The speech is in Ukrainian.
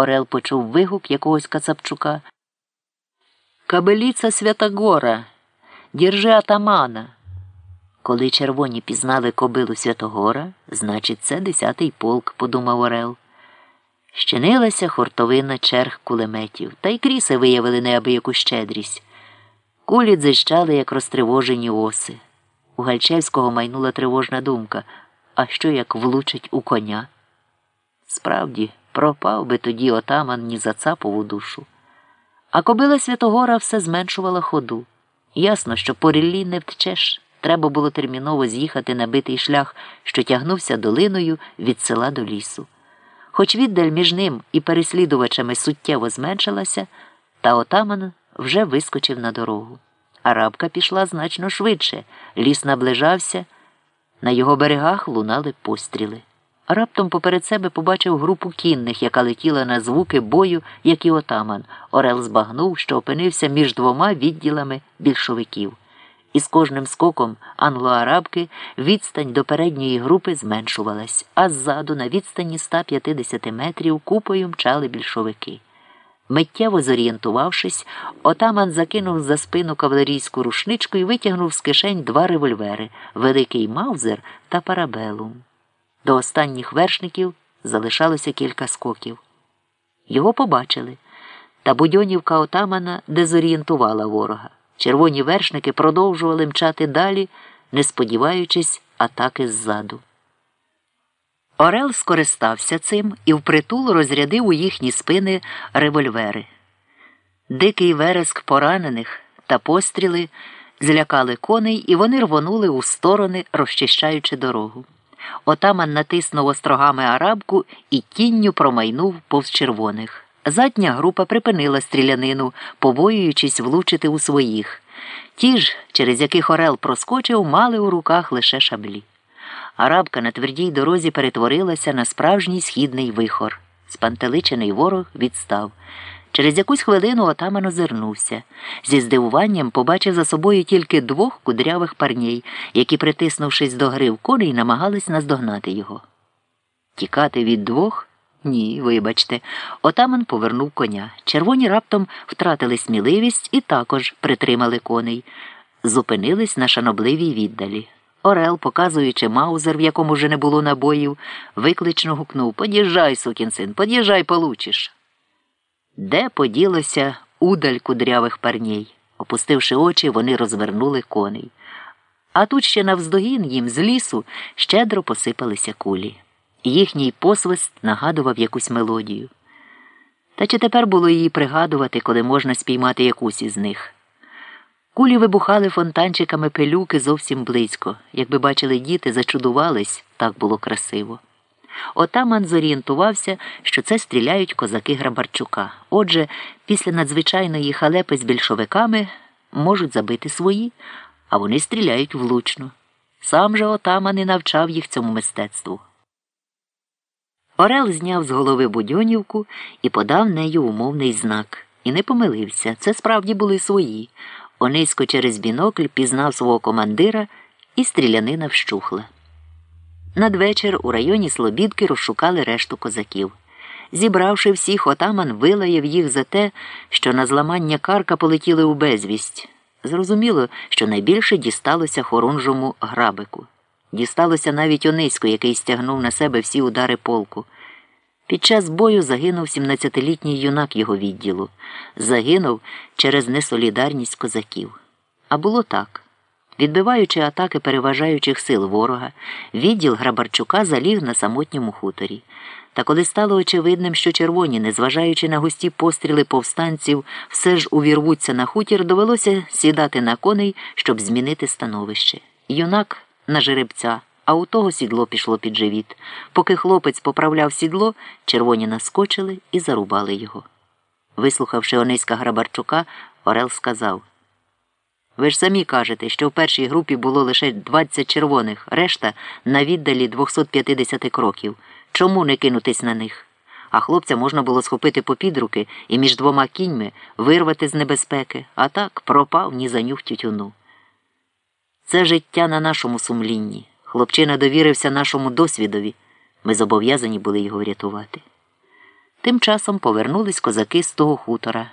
Орел почув вигук якогось Кацапчука. Кабеліца Святогора, діржи атамана. Коли червоні пізнали кобилу Святогора, значить, це десятий полк, подумав Орел. Щинилася хортовина черг кулеметів, та й кріси виявили неабияку щедрість. Кулі дзищали, як розтривожені оси. У Гальчевського майнула тривожна думка а що як влучить у коня? Справді, пропав би тоді отаман ні за цапову душу. А кобила Святогора все зменшувала ходу. Ясно, що по ріллі не втечеш. Треба було терміново з'їхати на битий шлях, що тягнувся долиною від села до лісу. Хоч віддаль між ним і переслідувачами суттєво зменшилася, та отаман вже вискочив на дорогу. Арабка пішла значно швидше, ліс наближався, на його берегах лунали постріли. Раптом поперед себе побачив групу кінних, яка летіла на звуки бою, як і отаман. Орел збагнув, що опинився між двома відділами більшовиків. І з кожним скоком англо-арабки відстань до передньої групи зменшувалась, а ззаду, на відстані 150 метрів, купою мчали більшовики. Миттєво зорієнтувавшись, отаман закинув за спину кавалерійську рушничку і витягнув з кишень два револьвери великий Маузер та парабелум. До останніх вершників залишалося кілька скоків. Його побачили, та будьонівка отамана дезорієнтувала ворога. Червоні вершники продовжували мчати далі, не сподіваючись атаки ззаду. Орел скористався цим і впритул розрядив у їхні спини револьвери. Дикий вереск поранених та постріли злякали коней, і вони рвонули у сторони, розчищаючи дорогу. Отаман натиснув острогами арабку і тінню промайнув повз червоних. Задня група припинила стрілянину, побоюючись влучити у своїх. Ті ж, через яких Орел проскочив, мали у руках лише шаблі. Арабка на твердій дорозі перетворилася на справжній східний вихор. Спантеличений ворог відстав. Через якусь хвилину отаман озирнувся. Зі здивуванням побачив за собою тільки двох кудрявих парней, які, притиснувшись до грив коней, намагались наздогнати його. Тікати від двох? Ні, вибачте. Отаман повернув коня. Червоні раптом втратили сміливість і також притримали коней. Зупинились на шанобливій віддалі. Орел, показуючи маузер, в якому вже не було набоїв, виклично гукнув Под'їжджай, сукін син, под'їжджай, получиш. Де поділося удаль кудрявих парней? Опустивши очі, вони розвернули коней. А тут ще навздогін їм з лісу щедро посипалися кулі. Їхній посвист нагадував якусь мелодію. Та чи тепер було її пригадувати, коли можна спіймати якусь із них? Кулі вибухали фонтанчиками пилюки зовсім близько. Якби бачили діти, зачудувались, так було красиво. Отаман зорієнтувався, що це стріляють козаки Грабарчука. Отже, після надзвичайної халепи з більшовиками можуть забити свої, а вони стріляють влучно. Сам же отаман і навчав їх цьому мистецтву. Орел зняв з голови будьонівку і подав нею умовний знак. І не помилився. Це справді були свої. Онисько через бінокль пізнав свого командира і стрілянина вщухла. Надвечір у районі Слобідки розшукали решту козаків. Зібравши всіх, отаман вилаяв їх за те, що на зламання карка полетіли у безвість. Зрозуміло, що найбільше дісталося хорунжому грабику. Дісталося навіть Ониську, який стягнув на себе всі удари полку. Під час бою загинув 17-літній юнак його відділу. Загинув через несолідарність козаків. А було так. Відбиваючи атаки переважаючих сил ворога, відділ Грабарчука заліг на самотньому хуторі. Та коли стало очевидним, що червоні, незважаючи на густі постріли повстанців, все ж увірвуться на хутір, довелося сідати на коней, щоб змінити становище. Юнак на жеребця а у того сідло пішло під живіт. Поки хлопець поправляв сідло, червоні наскочили і зарубали його. Вислухавши Ониська Грабарчука, Орел сказав Ви ж самі кажете, що в першій групі було лише 20 червоних, решта на віддалі 250 кроків. Чому не кинутись на них? А хлопця можна було схопити попід руки і між двома кіньми вирвати з небезпеки, а так пропав ні за нюх тютюну. Це життя на нашому сумлінні. Хлопчина довірився нашому досвідові. Ми зобов'язані були його врятувати. Тим часом повернулись козаки з того хутора.